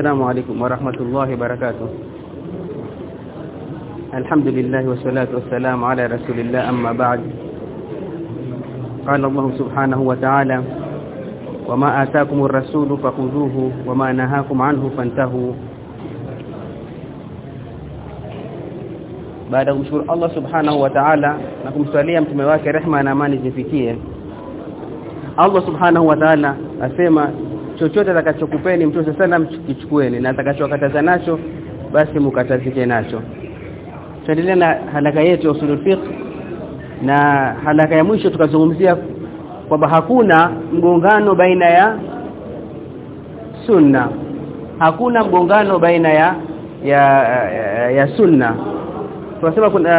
السلام عليكم ورحمة الله وبركاته. الحمد لله والصلاة والسلام على رسول الله أما بعد. قال الله سبحانه وتعالى وما آتاكم الرسول فخذوه وما نهاكم عنه فانتهوا. baada kumshukuru Allah subhanahu wa ta'ala na kumswalia mtume wake rehma na amani zifikie Allah chochote atakachokupeni mtoto sana kichukueni na atakachokataza nacho basi mkatazike nacho. Tuendelee na halaka yetu ya usulul fiqh na halaka ya mwisho tukazungumzia kwamba hakuna mgongano baina ya sunna. Hakuna mgongano baina ya ya, ya, ya sunna. Tunasema kuna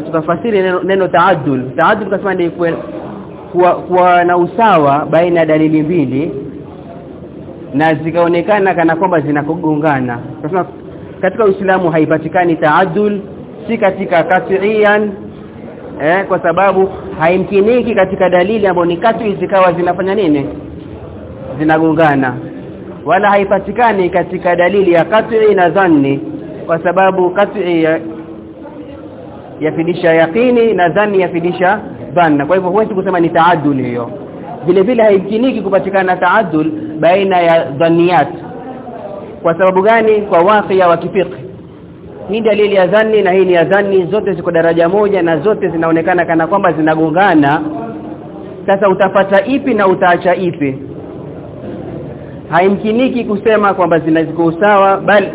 uh, tutafasiri neno, neno taaddul taaddul tunasema ni kuwa, kuwa na usawa baina ya dalili mbili na zikaonekana kana kwamba zinakugongana tunasema katika Uislamu haipatikani taadul si katika kat'iyan eh kwa sababu haimkiniki katika dalili ambayo ni kati zikawa zinafanya nini? Zinagongana wala haipatikani katika dalili ya kat'i na dhanni kwa sababu kat'i ya yafidisha yaqini na dhanni yafidisha dhanna. Kwa hivyo huwezi kusema ni taadul hiyo. Vile vile haimkiniki kupatikana taaddul baina ya dhaniyat kwa sababu gani? Kwa waqiya wa kifiqh. Hii dalili ya dhanni na hii ni ya dhanni zote ziko daraja moja na zote zinaonekana kana kwamba zinagongana. Sasa utapata ipi na utaacha ipi? Haimkiniki kusema kwamba zinaziko usawa bali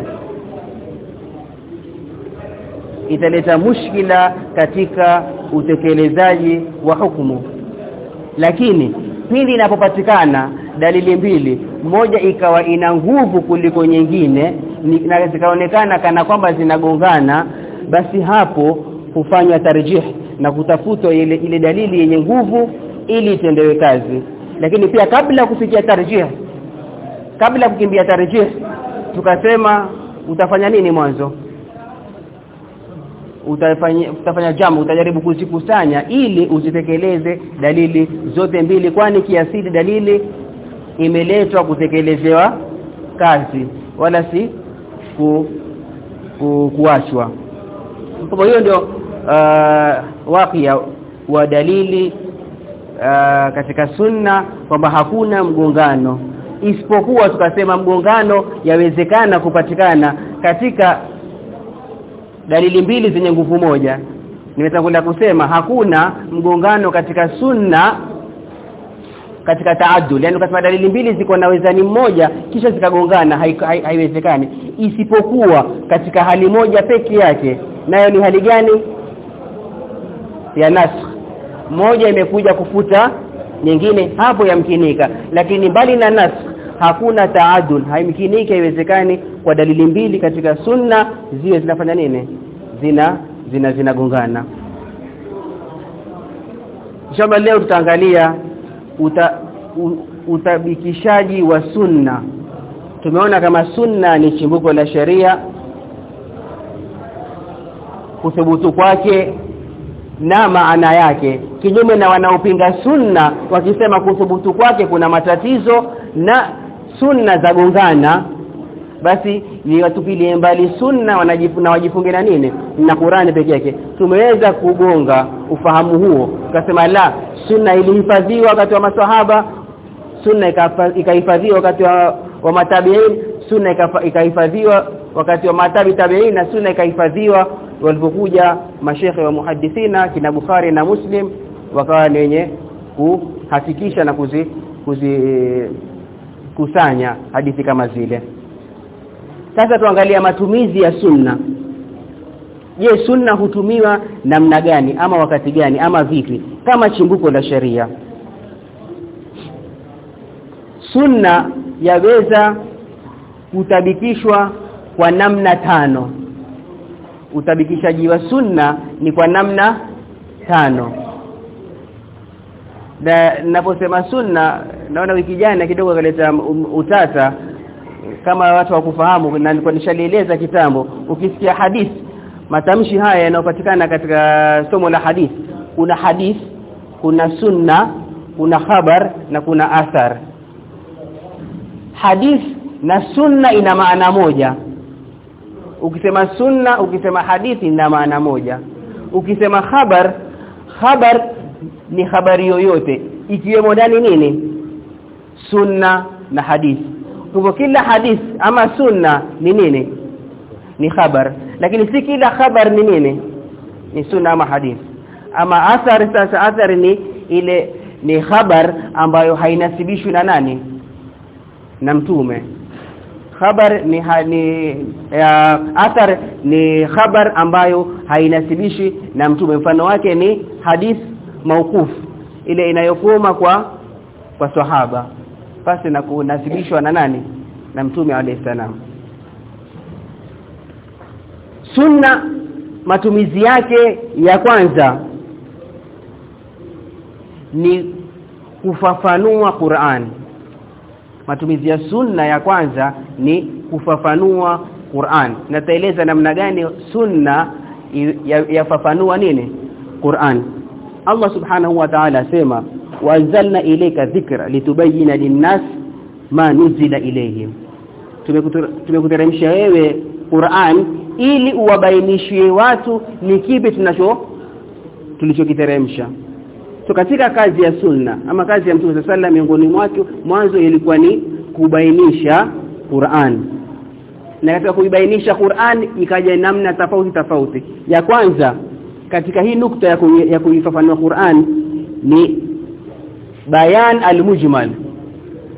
italeta mushkila katika utekelezaji wa hukumu. Lakini pindi inapopatikana dalili mbili. Moja ikawa ina nguvu kuliko nyingine na zikaonekana kana kwamba zinagongana basi hapo hufanywa tarjih na kutafutwa ile ile dalili yenye nguvu ili itendewe kazi. Lakini pia kabla kufikia tarjih kabla kukimbia tarjih tukasema utafanya nini mwanzo? Utafanya utafanya jambo utajaribu kuzikusanya ili uzitekeleze dalili zote mbili kwani kiasili dalili imeletwa kutekelezewa kazi wala si ku, ku, kuachwa kwa hiyo ndio uh, wakia wa dalili uh, katika sunna kwamba hakuna mgongano. Isipokuwa tukasema mgongano yawezekana kupatikana katika dalili mbili zenye nguvu moja. Nimetangulia kusema hakuna mgongano katika sunna katika taadul yani ukasema dalili mbili ziko na wezani mmoja kisha zikagongana haiwezekani hai, hai isipokuwa katika hali moja peke yake. Nayo ni hali gani? Ya nasakh. Moja imekuja kufuta nyingine hapo yamkinika. Lakini mbali na nasakh hakuna taadul haimkiniki haiwezekani kwa dalili mbili katika sunna ziwe zinafanya nini? Zina zina zinagongana. Inshallah leo tutaangalia uta, utabikishaji wa sunna. Tumeona kama sunna ni chimbuko la sheria kuthubutu kwake na maana yake. Kinyume na wanaopinga sunna wakisema kuthubutu kwake kuna matatizo na sunna za gongana basi ni watupilie mbali sunna wanajifuna wajifunge na nini? Na Qur'ani peke yake. Tumeweza kugonga ufahamu huo. Tukasema la sunna ilihifadhiwa wakati wa maswahaba sunna ikahifadhiwa wakati wa, wa matabiin sunna ikahifadhiwa wakati wa matabi tabiin na sunna ikahifadhiwa walipokuja mashehe wa muhadithina kina Bukhari na Muslim wakawa ni wenye kuhakikisha na kuzi, kuzi kusanya hadithi kama zile. Sasa tuangalia matumizi ya sunna je sunna hutumiwa namna gani? Ama wakati gani? Ama vipi? Kama chimbuko la sheria. Sunna yaweza kutabikishwa kwa namna tano. Utabikishaji wa sunna ni kwa namna tano. Na naposema sunna naona wiki jana kidogo kaleta utata. Kama watu wakufahamu na nilikuwa nishalieleza kitambo. Ukisikia hadithi matamshi haya yanayopatikana katika somo la hadith. Kuna hadith kuna sunna kuna khabar na kuna athar. Hadith na sunna ina maana moja. Ukisema sunna ukisema hadithi ina maana moja. Ukisema khabar khabar ni habari yoyote. Ikiwemo ndani nini? Sunna na hadithi kwa kila hadith ama sunna ni nini ni khabar. Lakini si kila khabar ni nini? Ni sunna ama hadith. Ama athari sasa athari ni ile ni khabar ambayo hainasibishwi na nani? Na mtume. Khabar ni ni athar ni khabar ambayo hainasibishi na mtume. Mfano wake ni hadith maukufu ile inayokoma kwa kwa sahaba. Basi na kunasibishwa na nani? Na mtume alayhi salam sunna matumizi yake ya kwanza ni kufafanua Qur'an. Matumizi ya sunna ya kwanza ni kufafanua Qur'an. Nataeleza namna gani sunna yafafanua ya nini? Qur'an. Allah subhanahu wa ta'ala asema wanzalna ilayka dhikra litubayyana linnas ma nuzila ilayhim. Tumekuteremsha wewe Qur'an ili uwabainishie watu ni kipi tunacho tulichokiteremsha. So katika kazi ya sunna ama kazi ya Mtume sallallahu miongoni mwake mwanzo ilikuwa ni kubainisha Qur'an. Na katika kuibainisha Qur'an ikaja namna tofauti tofauti. Ya kwanza katika hii nukta ya, ya kuifafanua Qur'an ni bayan al-mujmal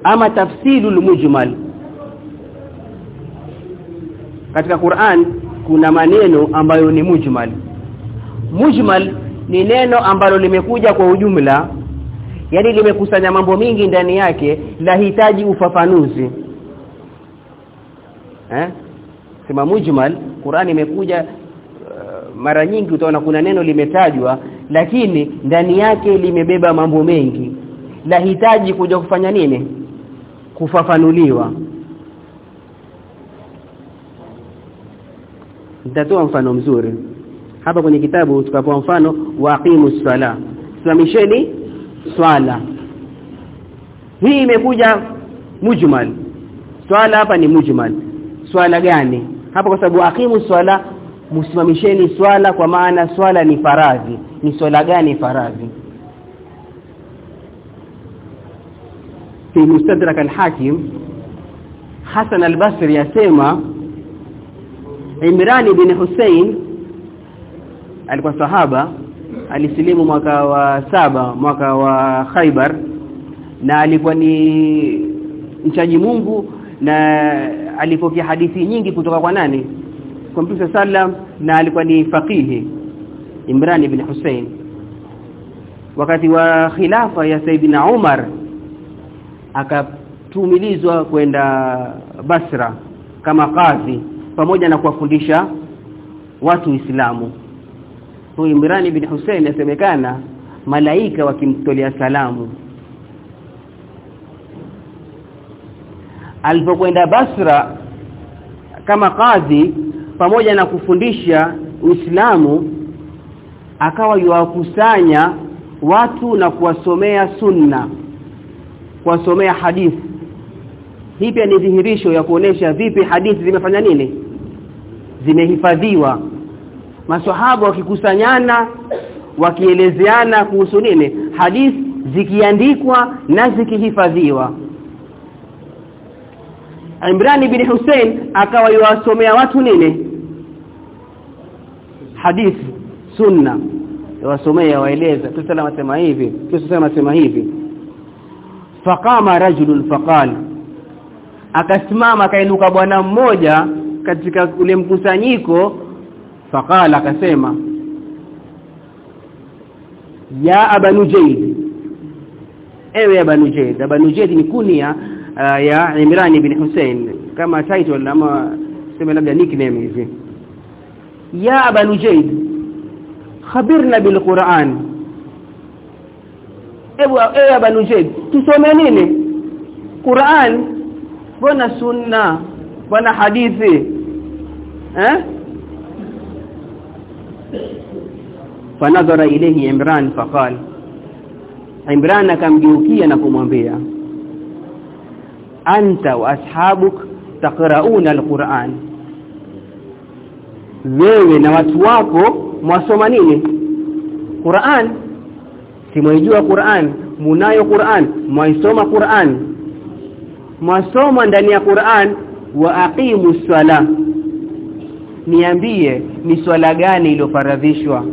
ama tafsilul mujmal. Katika Qur'an kuna maneno ambayo ni mujmal. Mujmal ni neno ambalo limekuja kwa ujumla yani limekusanya mambo mingi ndani yake lahitaji ufafanuzi. Eh? Sema mujmal Qur'an imekuja uh, mara nyingi utaona kuna neno limetajwa lakini ndani yake limebeba mambo mengi. Lahitaji kuja kufanya nini? Kufafanuliwa nitatoa mfano mzuri. Hapa kwenye kitabu tukapoa mfano waqimus sala simamisheni swala. Hii imekuja mujmal. Swala hapa ni mujmal. Swala gani? Hapa kwa sababu aqimu swala msimamisheni swala kwa maana swala ni faradhi. Ni swala gani faradhi? Fi mustadrak al-hakim Hasan al-Basri yasema Imran bin Hussein alikuwa sahaba alisilimu mwaka wa saba mwaka wa Khaibar na alikuwa ni mchaji Mungu na alipokea hadithi nyingi kutoka kwa nani? Kwa Mtume sallam na alikuwa ni faqihi Imran ibn Hussein. Wakati wa khilafa ya Saidina Umar akatumilizwa kwenda Basra kama kadhi pamoja na kuwafundisha watu Uislamu. Huyu Imran ibn Hussein asemekana malaika wakimtolea salamu. Alipokwenda Basra kama kadhi pamoja na kufundisha Uislamu akawa yuwakusanya watu na kuwasomea sunna kuwasomea hadithi hii pia ni dhihirisho ya kuonesha vipi hadithi zimefanya nini. Zimehifadhiwa. Maswahaba wakikusanyana wakielezeana kuhusu nini. Hadithi zikiandikwa na zikihifadhiwa. Imran ibn Hussein akawa yuwasomea watu nini? Hadithi sunna. Yuwasomea waeleza. Tusala sema hivi tusala sema hivi. Faqama rajulun faqala akasimama akainuka bwana mmoja katika ule mkusanyiko faqala akasema ya abanu jaydi ewe abanu jaydi abanu jaydi ni kunia uh, ya Imran ibn Hussein kama title ama sema labda nickname hivi. Ya abanu jaydi khabirna bilquran ewe ewe abanujayd tusome nini? Qur'an bwana sunna? Bwana hadithi? Eh? Fanadhara ilayhi imran faqal. Imran akamgeukia na kumwambia anta wa ashabuk taqrauna alquran. Wewe na watu wako mwasoma nini? Qur'an. Simwaijua Qur'an? Munayo Qur'an? Mwaisoma Qur'an mwasoma ndani ya Qur'an wa aqimu swala niambie ni swala gani iliyofaradhishwa?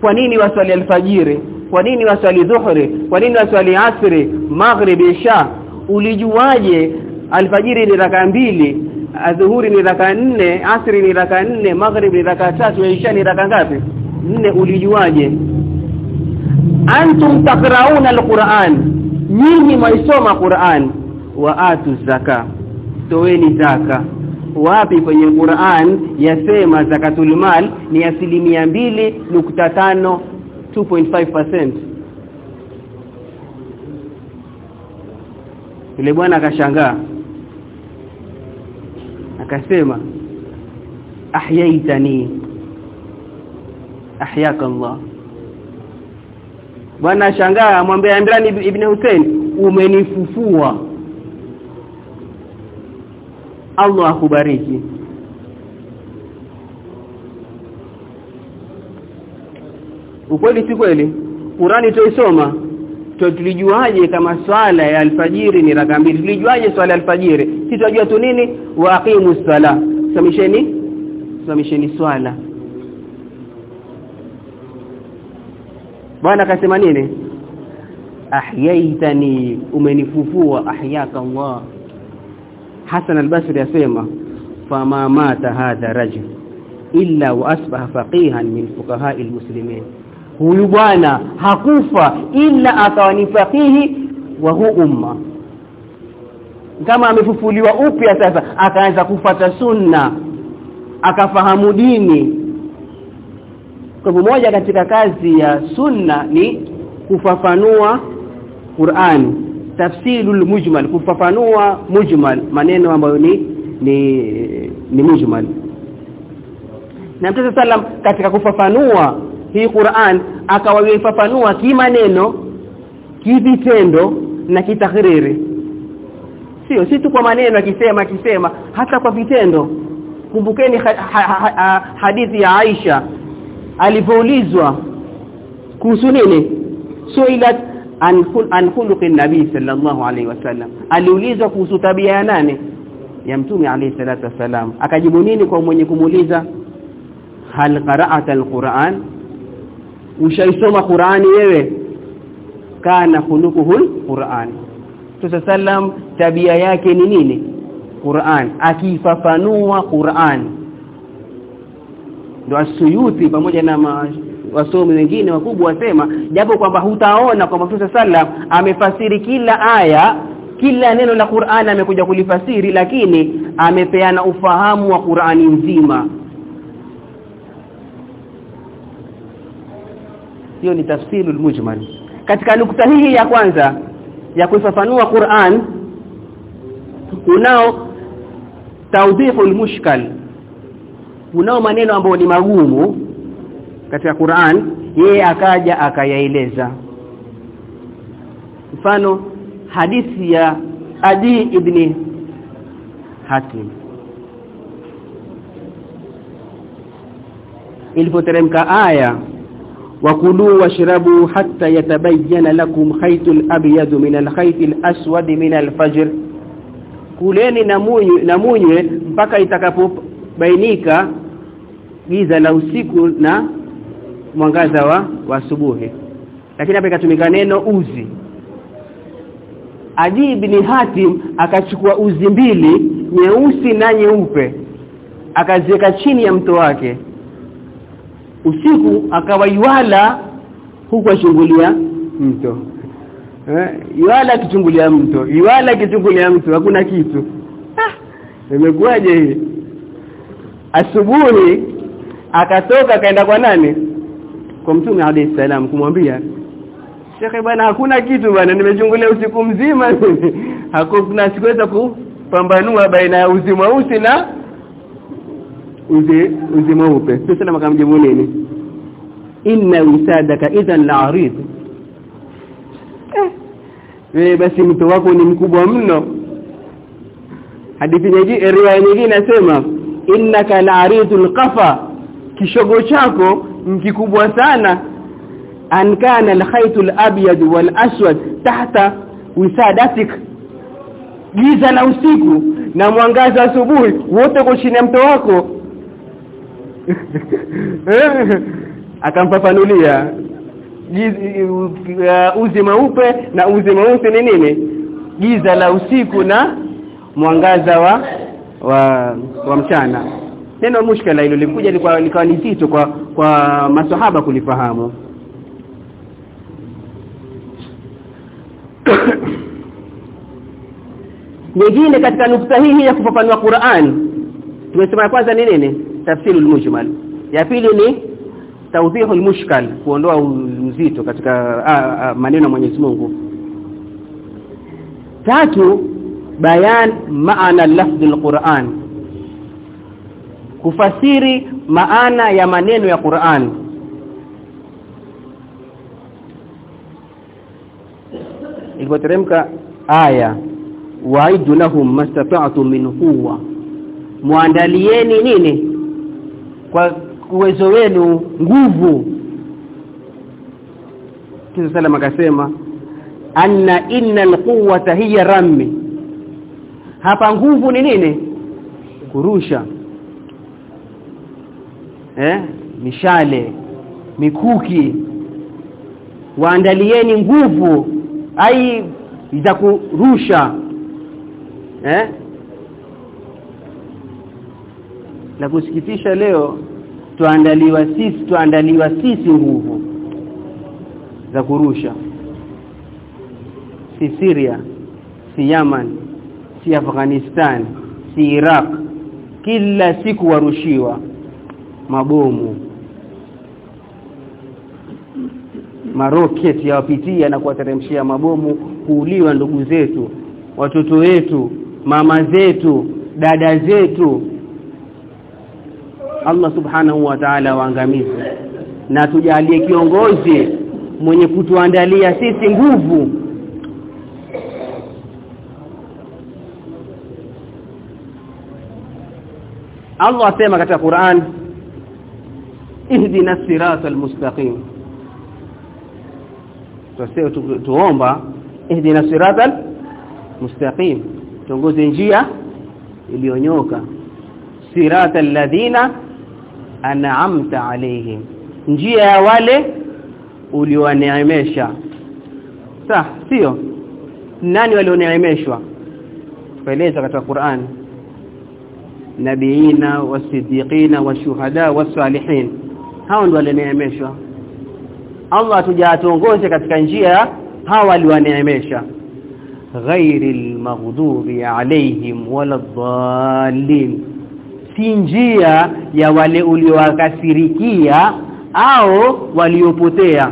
Kwa nini waswali alfajiri? Kwa nini waswali dhuhri? Kwa nini waswali asri? Maghrib isha? Ulijuaje alfajiri ni raka mbili adhuhuri ni raka nne asri ni raka nne maghrib ni raka tatu isha ni raka ngapi? Nne ulijuaje? Antum taqrauna alquran nyinyi mwaisoma Qur'an. Wa atu zaka. Toweni zaka. Wapi kwenye Qur'an yasema zakatul mal ni asilimia mbili nukta tano 2.5% yule bwana akashangaa. Akasema ahyaitani. Ahyaka Allah bwana shangaa amwambia Imran ibn Hussein umenifufua. Allah akubariki. Ukweli si kweli? Qurani tuisoma tulijuaje kama swala ya alfajiri ni raka mbili? Tulijuaje swala ya alfajiri? Si tunajua tu nini? Waqimu aqimu sala samisheni samisheni swala bwana akasema nini? Ahyaitani umenifufua ahyaka Allah. Hasan al-Basri asema fama mata hadha rajul illa wa asbaha faqihan min fuqaha al-muslimin huyu bwana hakufa illa akawa ni faqihi wa hu umma. Kama amefufuliwa upya sasa akaanza kufata sunna akafahamu dini kwa moja katika kazi ya sunna ni kufafanua Qur'an tafsirul mujmal kufafanua mujmal maneno ambayo ni ni ni mujmal. Na Mtume sallam katika kufafanua hii Qur'an akawaifafanua kimaneno kivitendo na kitahriri sio si tu kwa maneno akisema akisema hata kwa vitendo. Kumbukeni ha, ha, ha, hadithi ya Aisha alipoulizwa kuhusu nini? Suilat an an-nabi nabii sallallahu alaihi wasallam aliulizwa kuhusu tabia ya nani? Ya mtume alayhi salatu wasalam akajibu nini kwa mwenye kumuuliza? Hal qara'ata alquran? Ushaisoma qurani wewe? Kana khuluquhu khuluquhul quran sallam tabia yake ni nini? Qur'an. Akifafanua Qur'an ndo asuyuti pamoja na ma, wasomi wengine wakubwa wasema japo kwamba hutaona kwamba Mtume sallam amefasiri kila aya kila neno la Qur'an amekuja kulifasiri lakini amepeana ufahamu wa Qur'ani nzima. Hiyo ni tafsirul mujmal. Katika nukta hii ya kwanza ya kufafanua Qur'an unao tawdihul mushkal unao maneno ambayo ni magumu katika Qur'an yeye akaja akayaeleza. Mfano hadithi ya Adi ibn Hatim. Ilipoteremka aya wakulu washrabu hatta yatabayyana lakum khaytul abyad min al-khaytil aswad min al-fajr kuleni na munywe mpaka itakapobainika giza la usiku na mwangaza wa asubuhi. Lakini hapa ikatumika neno uzi. Adi ibn Hatim akachukua uzi mbili nyeusi na nyeupe akaziweka chini ya mto wake. Usiku akawaiwala huku achungulia mto. Eh iwala kichungulia mto iwala kichungulia mto hakuna kitu. Ah imekuwaje hii? Asubuhi akatoka kaenda kwa nani? Kwa mtume alayhi salam kumwambia Shekhe bwana hakuna kitu bwana nimechungulia usiku mzima. Hakuna sikuweza kupambanua baina ya uzi mweusi na uzi uzi mweupe. Sasa makamjibu nini? Inna wisadaka idhan la'rid eh basi mto wako ni mkubwa mno. Hadithi nyingine riwaya nyingine inasema innaka la'ridul qafa kishogo chako nkikubwa sana. An kana al-khaytul abyad wal aswad tahta wisadatik. Giza la usiku na mwangaza asubuhi wote kwa chini ya mto wako. Akampafanulia uzi mweupe na uzi mweusi ni nini? Giza la usiku na mwangaza wa wa, wa mchana neno mushkala hilo likuja likawa likawa ni zito kwa kwa maswahaba kulifahamu. Nyingine katika nukta hii ya kufafanua Qur'an tumesema kwanza ni nini? Tafsirul mujmal. Ya pili ni tawdihul mushkal kuondoa mzito katika a, a, maneno ya Mwenyezi Mungu. Tatu bayan maana lafdhi alquran kufasiri maana ya maneno ya Qur'an. Ilipoteremka aya waidu lahum mastata'tu min quwwa. Muandalieni nini? Kwa uwezo wenu nguvu. Kisa salama akasema anna innal quwwata hiya rammi. Hapa nguvu ni nini? Kurusha eh? Mishale mikuki. Waandalieni nguvu. Ai za kurusha eh? La kusikitisha leo tuandaliwa sisi tuandaliwa sisi nguvu za kurusha. Si Syria si Yemen si Afghanistan si Iraq. Kila siku warushiwa mabomu maroketi yawapitia na kuwateremshia mabomu kuuliwa ndugu zetu watoto wetu mama zetu dada zetu. Allah subhanahu wa ta'ala waangamize. Na tujalie kiongozi mwenye kutuandalia sisi nguvu. Allah asema katika Qur'an اهدنا الصراط المستقيم. تسيو تؤومبا اهدنا الصراط المستقيم. تونغوزي نجيا اليونيوكا صراط الذين أنعمت عليهم. نجيا يا wale uliwaneemesha صح سيو. ناني ولي tueleza katika Qur'an القرآن. wasiddiqina washuhada wasalihin wa hao ndio walioneemeshwa Allah tujaatuongoze katika njia hao waliwaneemesha. Ghairil maghdubi alaihim waladdallin si njia ya wale uliowakasirikia au waliopotea.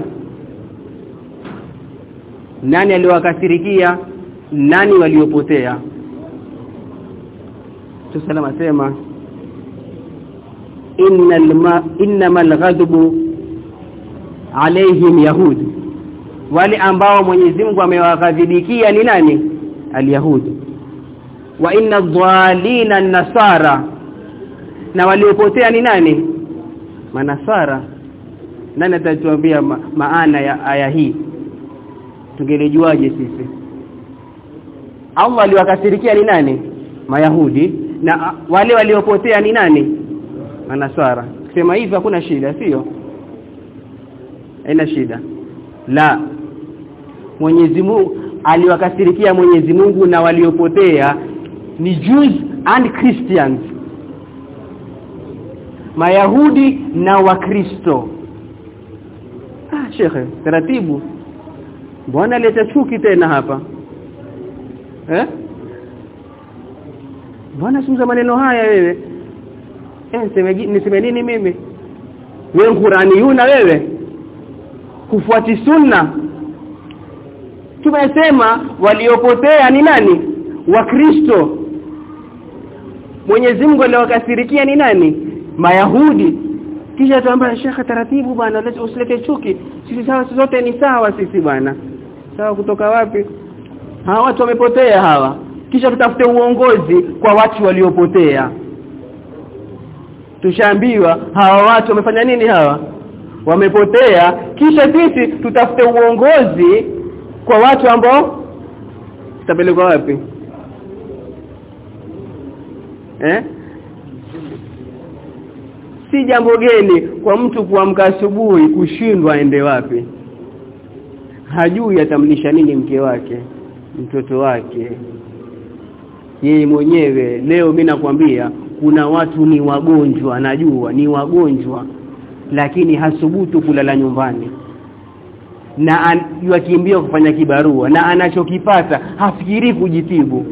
Nani aliowakasirikia nani waliopotea? Tusalama sema innal ma innamal alaihim yahud. Wale ambao Mwenyezi Mungu amewaghadhibikia ni nani? Alyahudi wa inna dhalina nasara. Na waliopotea ni nani? Manasara. Nani atatuambia ma maana ya aya hii? Tungelijuaje sisi? Allah aliwakasirikia ni nani? Mayahudi. Na wale waliopotea ni nani manasara kusema hivi hakuna shida sio? Haina shida. La. Mwenyezi Mungu aliwakasirikia Mwenyezi Mungu na waliopotea ni Jews and Christians. Mayahudi na Wakristo. Ah shekhe taratibu. Bwana leta chuki tena hapa? Eh? Bwana maneno haya wewe eh niseme nini mimi? Wewe Qurani yuna wewe? Kufuati sunna? Tumesema waliopotea ni nani? Wakristo Mwenyezi Mungu aliwakasirikia ni nani? Mayahudi. Kisha tuambia shekha taratibu bwana usilete chuki. Sisi sawa zote ni sawa sisi bwana. Sawa kutoka wapi? Hawa watu wamepotea hawa. Kisha tutafute uongozi kwa watu waliopotea tushaambiwa hawa watu wamefanya nini hawa? Wamepotea. Kisha sisi tutafute uongozi kwa watu ambao tutapelekwa wapi? Eh? Si jambo geni kwa mtu kuamka asubuhi kushindwa aende wapi? Hajui atamlisha nini mke wake mtoto wake. Yeye mwenyewe leo mimi nakwambia kuna watu ni wagonjwa najua ni wagonjwa lakini hasubutu kulala nyumbani. Na yakimbia kufanya kibarua na anachokipata hafikiri kujitibu.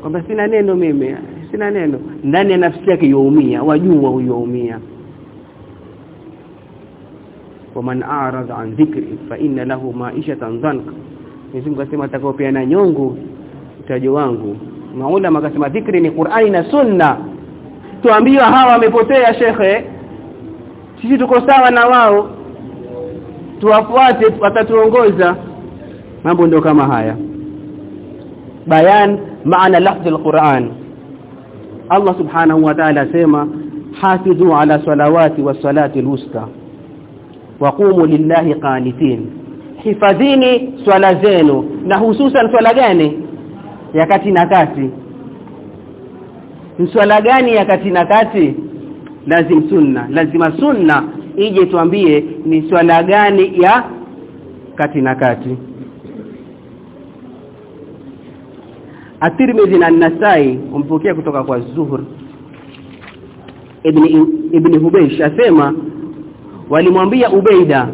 Kwamba sina neno mimi sina neno. Ndani ya nafsi yake youmia wajua huyoumia. Waman a'rada an dhikri fa inna lahu ma'ishatan dhanka Mwenyezi Mungu asema atakaopeana nyongo utajo wangu maulama akasema dhikri ni Qur'ani na Sunna. Tuambiwa hawa wamepotea shekhe. Sisi tuko sawa na wao. Tuwafuate watatuongoza. Mambo ndio kama haya. Bayan maana lafzi alquran. Allah subhanahu wa ta'ala asema hafidhu ala salawati was salati alwusta. Waqumu lillahi qanitin. Hifadhini swala zenu. Na hususan swala gani ya kati na kati. Mswala gani ya kati na kati? Lazim sunna. Lazima sunna ije tuambie ni swala gani ya kati na kati. At-Tirmidhi na An-Nasai umpokea kutoka kwa Zuhur. Ibn ibn Hubaysh asema walimwambia Ubeida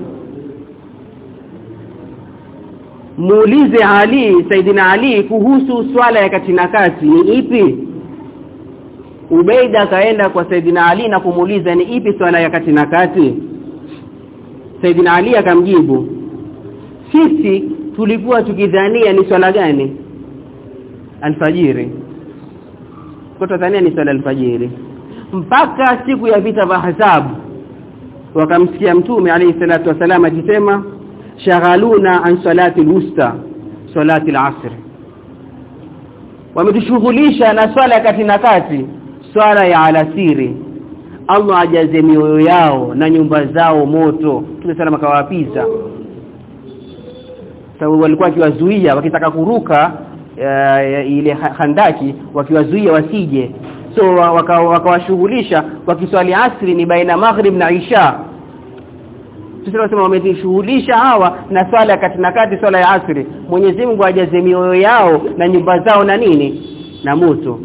muulize Ali Saidina Ali kuhusu swala ya kati na kati ni ipi? Ubeida akaenda kwa Saidina Ali na kumuuliza ni ipi swala ya kati na kati. Saidina Ali akamjibu sisi tulikuwa tukidhania ni swala gani? Alfajiri. Kwa Tanzania ni swala alfajiri. Mpaka siku ya vita vya Hasabu wakamsikia mtume alayhi salatu wasallam akisema shaghaluna an salati alwusta salati alasr. Wametushughulisha na swala kati na kati swala ya alasiri. Allah ajaze mioyo yao na nyumba zao moto. Tumesalama kawapiza sababu walikuwa kiwazuia wakitaka kuruka uh, ile handaki wakiwazuia wasije. So wakawashughulisha waka wakiswali asri ni baina maghrib na isha tunasema wamejishughulisha hawa na swala ya kati na kati swala ya asri. Mwenyezi Mungu ajaze mioyo yao na nyumba zao na nini? Na moto.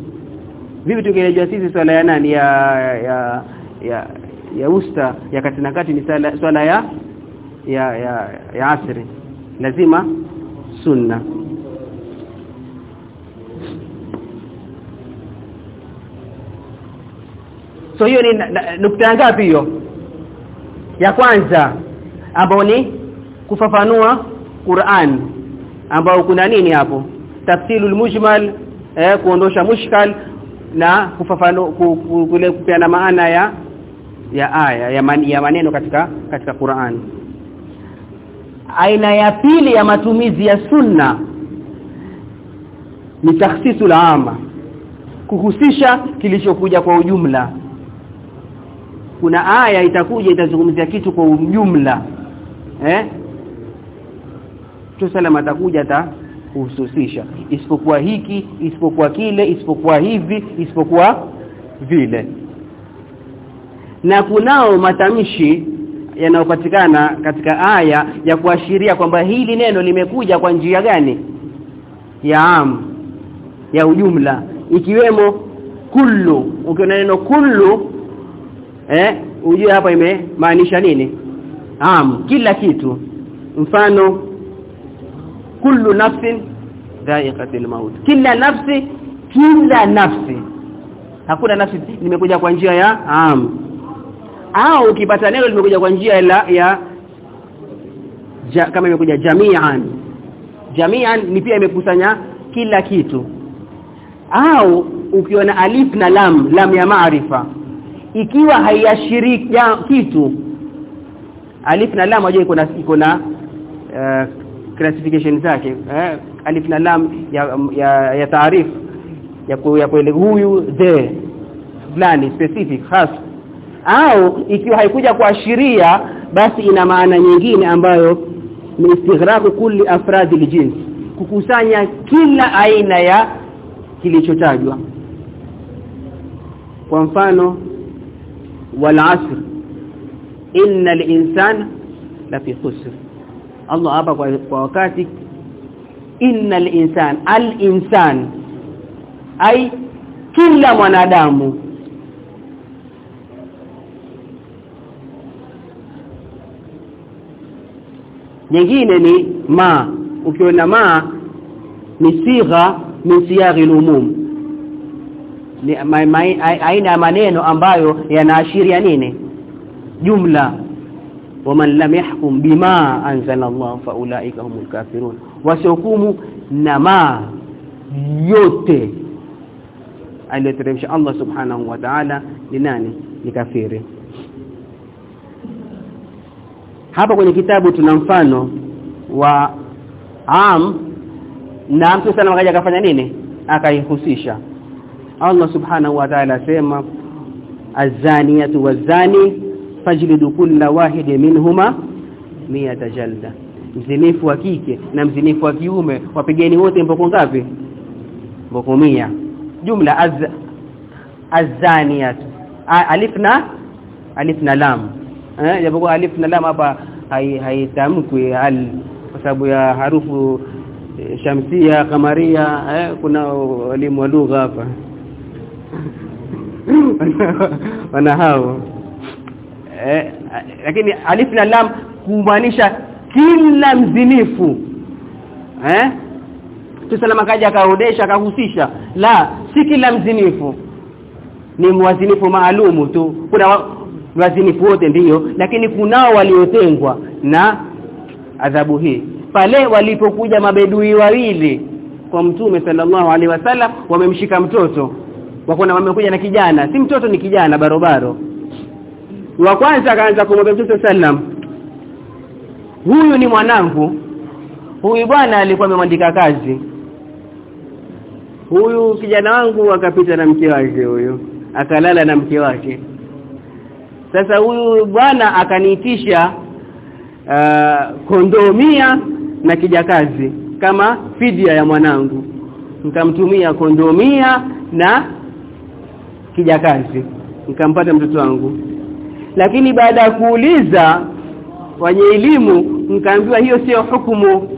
Vipi tungelejea sisi swala ya nani? Ya ya ya, ya usta ya kati na kati ni swala ya ya ya, ya asri. Lazima sunna. So hiyo ni nukta ngapi hiyo? Ya kwanza ambao ni kufafanua Qur'an ambao kuna nini hapo? Tafsilul mujmal eh, kuondosha mushkal na kufafanua ku, ku, kule kupeana maana ya ya aya ya, man, ya maneno katika katika Qur'an. Aina ya pili ya matumizi ya sunna ni takhsisul ama kuhusisha kilichokuja kwa ujumla. Kuna aya itakuja itazungumzia kitu kwa ujumla eh? Tusalama atakuja ta kuhususisha. Isipokuwa hiki isipokuwa kile isipokuwa hivi isipokuwa vile. Na kunao matamshi yanayopatikana katika aya ya kuashiria kwamba hili neno limekuja kwa njia gani? Ya am ya ujumla. Ikiwemo kullu. Ukiona neno kullu eh ujue hapa imemaanisha nini am kila kitu. Mfano kullu nafsin dha'iqatil maut. Kila nafsi kila nafsi. Hakuna nafsi nimekuja kwa njia ya am au ukipata neno limekuja kwa njia la ya ja, kama imekuja jami'an. Jami'an ni pia imekusanya kila kitu. Au ukiona alif na lam lam ya maarifa. Ikiwa haiashiriki kitu alif na lam wajua iko na iko na uh, classification zake eh, alif na lam ya ya, ya taarif ya ku, ya kuele huyu the fulani specific has au ikiwa haikuja kuashiria basi ina maana nyingine ambayo ni istighraqu kulli afradi aljins kukusanya kila aina ya kilichotajwa. Kwa mfano wal asr innal insana la fi khusr. Allah hapa kwa, kwa wakati? Innal insan al insan. Ai kila mwanadamu. Nyingine ni ma. Ukiona ma ni sigha min siyaghi umum ni aina ya maneno ambayo yanaashiria nini jumla. Waman lam yahkum bima anzala Allah fa ulaika humul kafirun. Wasihukumu na ma yote aliyoteremsha Allah subhanahu wa ta'ala ni nani? Ni kafiri. Hapa kwenye kitabu tuna mfano wa am na mtu sana akaja akafanya nini? Akaihusisha. Allah subhanahu wa ta'ala asema azaniyatu wazani fajlidu kulla wahidi minhuma miyata jalda. Mzinifu wa kike na mzinifu wa kiume wapigeni wote mboko ngapi? Mboko mia. Jumla az azaniyat alif na alif na lam. Eh japokuwa alif na lam hapa haitamkwi al kwa sababu ya harufu e, shamsia kamaria eh, kuna walimu wa lugha hapa. Wana hao eh, lakini alif na lam kumaanisha kila mzinifu. Eh tusalama kaja akaodesha akahusisha. La si kila mzinifu. Ni mwazinifu maalumu tu. Kuna wazinifu wote ndiyo lakini kunao waliotengwa na adhabu hii. Pale walipokuja mabedui wawili kwa mtume sallallahu alaihi wasallam wamemshika mtoto. Wako na wamekuja na kijana. Si mtoto ni kijana barobaro wa kwanza akaanza kumwambia Mtume sallam huyu ni mwanangu. Huyu bwana alikuwa amemwandika kazi. Huyu kijana wangu akapita na mke wake huyu akalala na mke wake. Sasa huyu bwana akaniitisha uh, kondomia na kijakazi kama fidia ya mwanangu. Nikamtumia kondomia na kijakazi. Nikampata mtoto wangu lakini baada ya kuuliza wenye elimu nikaambiwa hiyo sio hukumu.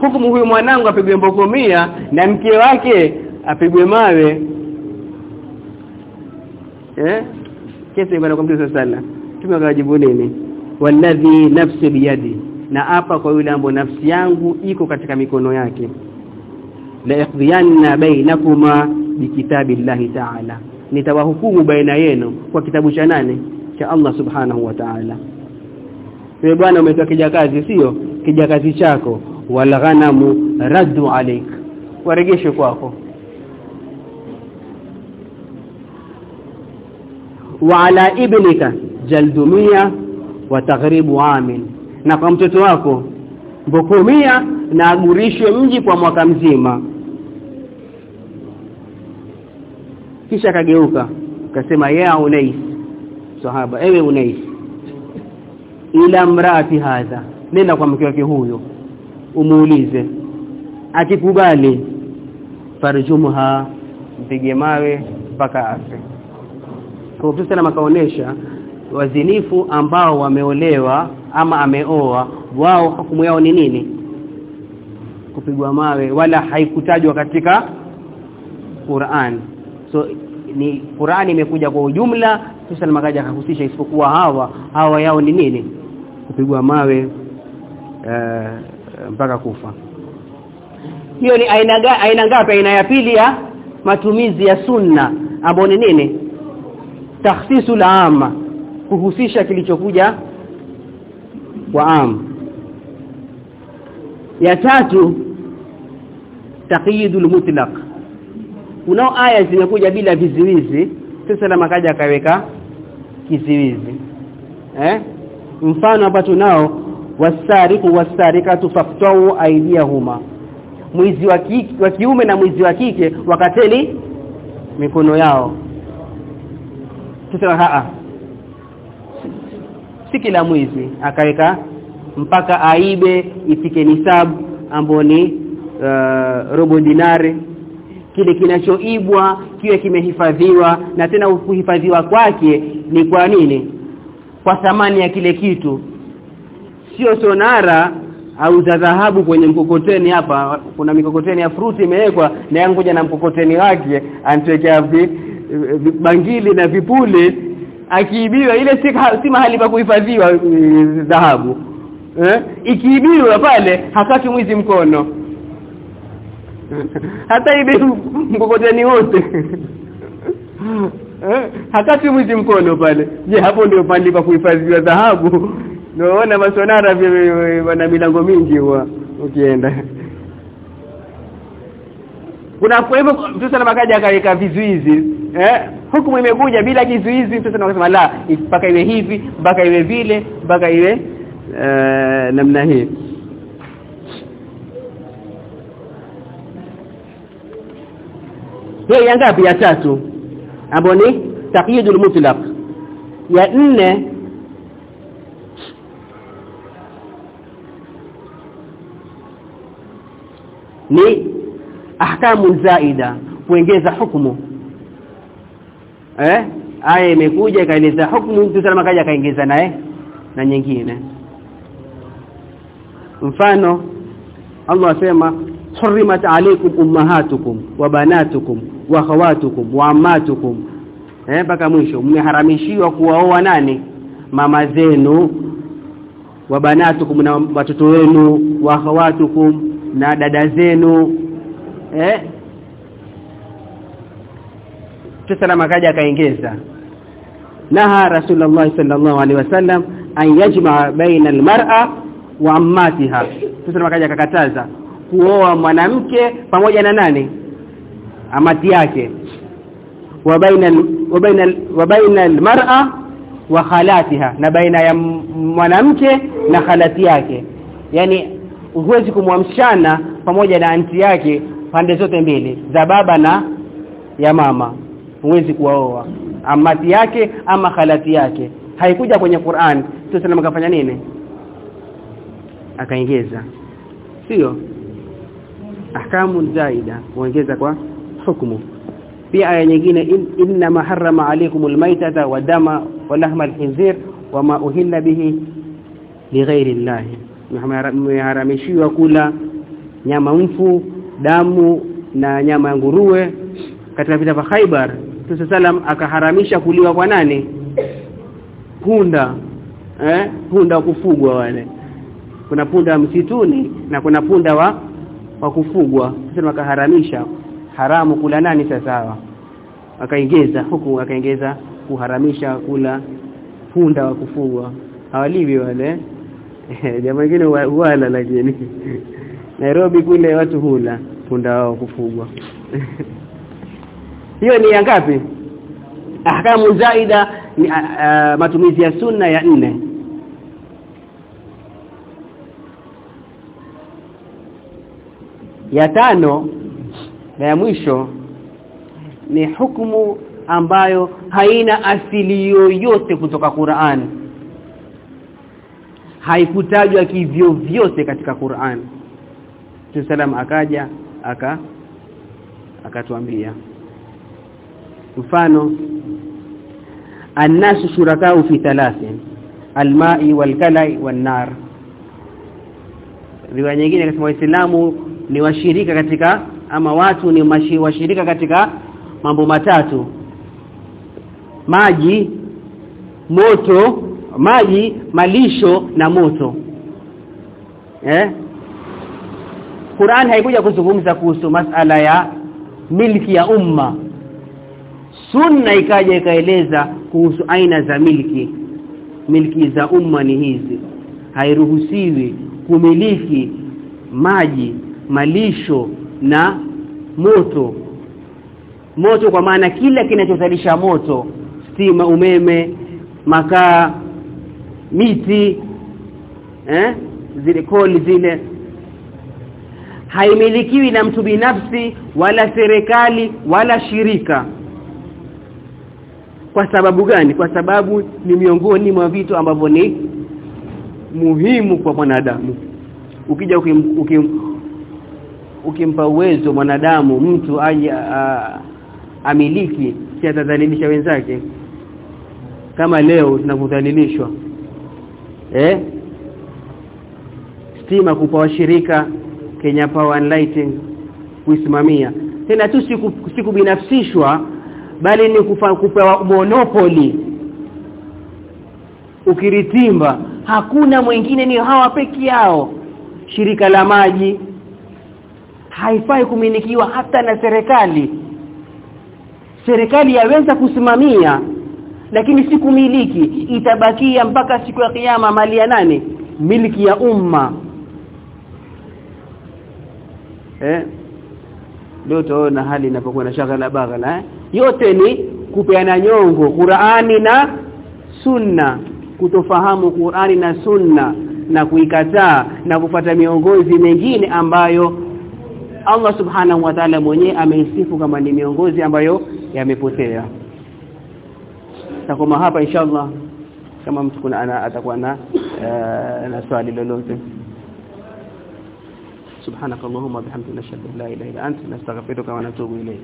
Hukumu huyu mwanangu apigwe mbokomia na mke wake apigwe mawe. Eh? Kesi ibana kwa Mtume tumekajibu nini? Walladhi nafsi biyadi. Na hapa kwa yule ambaye nafsi yangu iko katika mikono yake. La yakhdhiyanna bainakuma bikitabillahi ta'ala. Nitawahukumu baina yenu kwa kitabu cha nane cha Allah subhanahu wa ta'ala. Wewe bwana umetoa kijakazi sio? Kijakazi chako. Wal ghanamu raddu alayk. waregeshe kwako. Wa ala ibnika jaldumia wa taghribu amin na kwa mtoto wako mbokomia na agurishwe mji kwa mwaka mzima. Kisha akageuka akasema ya unais sahaba ewe unaishi ila mraati hadha nenda kwa mke wake huyo umuulize akikubali? Farjumha mpige mawe mpaka afe. Kwa hivyo sana makaonesha wazinifu ambao wameolewa ama ameoa wao hukumu yao ni nini? Kupigwa mawe wala haikutajwa katika Qur'an. So ni Qur'an imekuja kwa ujumla kisha makaja akahusisha isipokuwa hawa hawa yao ni nini? Kupigwa mawe e, mpaka kufa. Hiyo ni aina aina ngapi? Aina ya pili ya matumizi ya sunna ambao ni nini? Takhsisu laama kuhusisha kilichokuja kwa am. Ya tatu taqyidul mutlaq. Kunao aya zimekuja bila viziwizi sasa na makaja akaweka kiziwizi eh? Mfano hapa tunao wasariku wasarikatu faqtau aidiyahuma mwizi wa kike wa kiume na mwizi wa kike wakateni mikono yao. Tusema haa si kila mwizi akaweka mpaka aibe ifike nisabu ambao ni uh, robo dinari kile kinachoibwa kiwe kimehifadhiwa na tena kuhifadhiwa kwake ni kwa nini? Kwa thamani ya kile kitu. Sio sonara au za dhahabu kwenye mkokoteni hapa. Kuna mikokoteni ya fruti imewekwa na yanguja na mkokoteni wake antwekea bangili na vipuli. Akiibiwa ile si, si mahali pa kuhifadhiwa dhahabu. Eh? Ikiibiwa pale hakati mwizi mkono hata ibe mkokoteni wote. Eh? Hakati mwizi mkono pale. Je hapo ndio pale pa kuhifadhiwa dhahabu? Naona masonara wana milango mingi huwa ukienda. Kuna kwa hivyo mtu sana makaja akaweka vizuizi. Eh? Hukumu imekuja bila kizuizi mtu sana akasema la mpaka iwe hivi mpaka iwe vile mpaka iwe uh, namna hii hiyo ya ngapi? Ya tatu. Ambapo ni taqyidul mutlaq. Ya nne. Ni ahkamu zaida kuongeza hukumu eh? Aya imekuja ikaeleza hukumu mtu salama kaja kaongeza naye na nyingine. Mfano Allah asema hurrimat alaykum ummahatukum wa banatukum wa khawatukum wa amatukum eh mpaka mwisho mmeharamishiwa kuwaoa nani? Mama zenu wa banatukum na watoto wenu wa khawatukum na dada zenu. Eh? Tusalama makaja akaongeza naha rasulullah sallallahu alaihi wasallam an yajma baina almar'a wa ammatiha. Tusalama makaja akakataza kuoa mwanamke pamoja na nani amati yake. Wa baina wa baina wa baina almar'a wa khalatiha na baina ya mwanamke na khalati yake. Yani huwezi kumwamshana pamoja na anti yake pande zote mbili za baba na ya mama. Huwezi kuwaoa. Amati yake ama khalati yake. Haikuja kwenye Qur'an. Sasa kafanya nini? Akaongeza. Sio? Ahkamu zaida kuongeza kwa hukumu pia aya nyingine in, inna maharrama alaykumul maitata wa dama wa lahma khinzir wa ma uhilla bihi lighairi llahi mmeharamishiwa kula nyama mfu damu na nyama ya nguruwe katika vita vya Khaibar Tusalam akaharamisha kuliwa kwa nani punda eh punda kufugwa wale kuna punda msituni na kuna punda wa wa kufugwa sasa akaharamisha haramu kula nani sasa sawa akaongeza huku akaongeza kuharamisha kula punda wa kufugwa. Hawalivi wale. Jamaa wengine wala lakini. Nairobi kule watu hula punda wao kufugwa. Hiyo ni ya ngapi? Ahkamu zaida ni matumizi ya sunna ya nne. Ya tano na ya mwisho ni hukumu ambayo haina asili yoyote kutoka Qur'an. Haikutajwa kivyo vyote katika Qur'an. Tusalam akaja aka akatuambia. Mfano annasu shurakau fi thalathin almai walkalai wannar. Riwaya nyingine kasema waislamu ni washirika katika ama watu ni mashi, washirika katika mambo matatu. Maji moto maji malisho na moto. Eh? Qur'an haikuja kuzungumza kuhusu masala ya milki ya umma. Sunna ikaja ikaeleza kuhusu aina za milki. Milki za umma ni hizi. Hairuhusiwi kumiliki maji malisho na moto. Moto kwa maana kila kinachozalisha moto stima umeme makaa miti eh zile koli zile haimilikiwi na mtu binafsi wala serikali wala shirika. Kwa sababu gani? Kwa sababu ni miongoni mwa vitu ambavyo ni muhimu kwa mwanadamu. Ukija ukim, ukim, ukimpa uwezo mwanadamu mtu aje amiliki si atadhalilisha wenzake? Kama leo tunakudhalilishwa eh? Stima kupa washirika Kenya Power and Lighting kuisimamia. Tena tu siku siku binafsishwa bali ni kupewa monopoli. Ukiritimba hakuna mwingine ni hawa peke yao. Shirika la maji haifai kumilikiwa hata na serikali. Serikali yaweza kusimamia lakini si kumiliki. Itabakia mpaka siku ya kiyama mali ya nani? Miliki ya umma. Eh? Leo tuona hali inapokuwa na shaghala baghala eh? yote ni kupeana nyongo Qur'ani na Sunna. Kutofahamu Qur'ani na Sunna na kuikataa na kufata miongozi mengine ambayo Allah subhanahu wa ta'ala mwenyewe ameisifu kama ni miongozi ambayo yamepotea. Takoma hapa inshallah kama mtu kuna ana atakuwa na eh, na swali lolote. Subhanakallahumma bihamdika ashhadu an la ilaha illa anta astaghfiruka wa atubu ilayk.